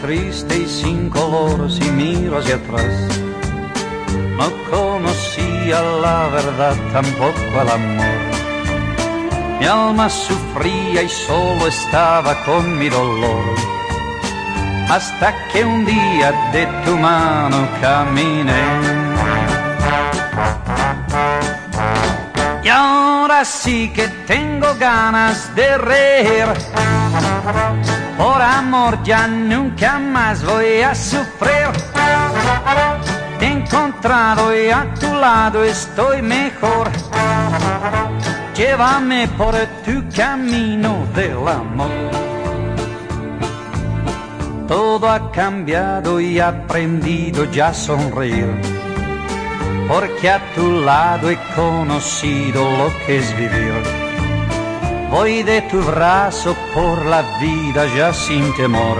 triste y sin color si miro hacia atrás. No conocía la verdad, tampoco el amor. Mi alma sufría y solo estaba con mi dolor. Hasta que un día de tu mano caminé. Y ahora sí que tengo ganas de reír. Por amor ya nunca más voy a sufrir. Te he encontrado y a tu lado estoy mejor. Llévame por tu camino del amor. Todo ha cambiado y aprendido ya a sonreír. Porque a tu lado he conocido lo que es vivir. Voy de tu brazo por la vida ya sin temor.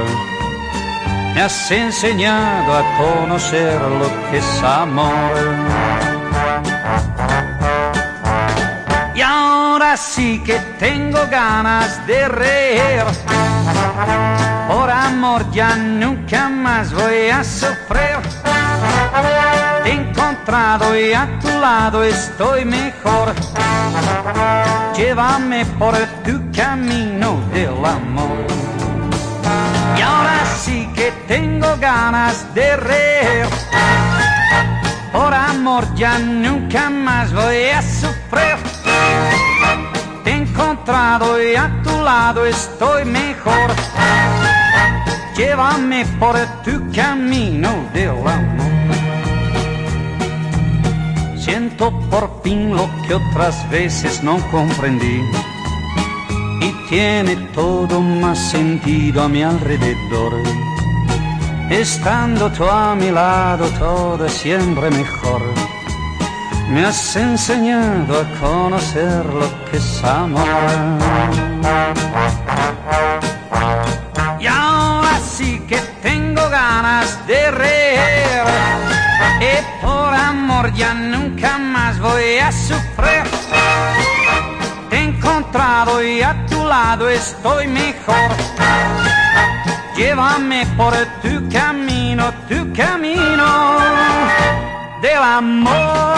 Me has enseñado a conocer lo que es amor. Y ahora sí que tengo ganas de reír. Por amor ya nunca más voy a sufrir. Encontrado y a tu lado estoy mejor. Llévame por tu camino del amor. Y ahora sí que tengo ganas de reír. Por amor ya nunca más voy a sufrir. Te he encontrado y a tu lado estoy mejor. Llévame por tu camino del amor. Siento por fin lo que otras veces no comprendí. Y tiene todo más sentido a mi alrededor. Estando tú a mi lado todo siempre mejor. Me has enseñado a conocer lo que es amor. Ya nunca más voy a sufrir. Te he encontrado y a tu lado estoy mejor. Llévame por tu camino, tu camino del amor.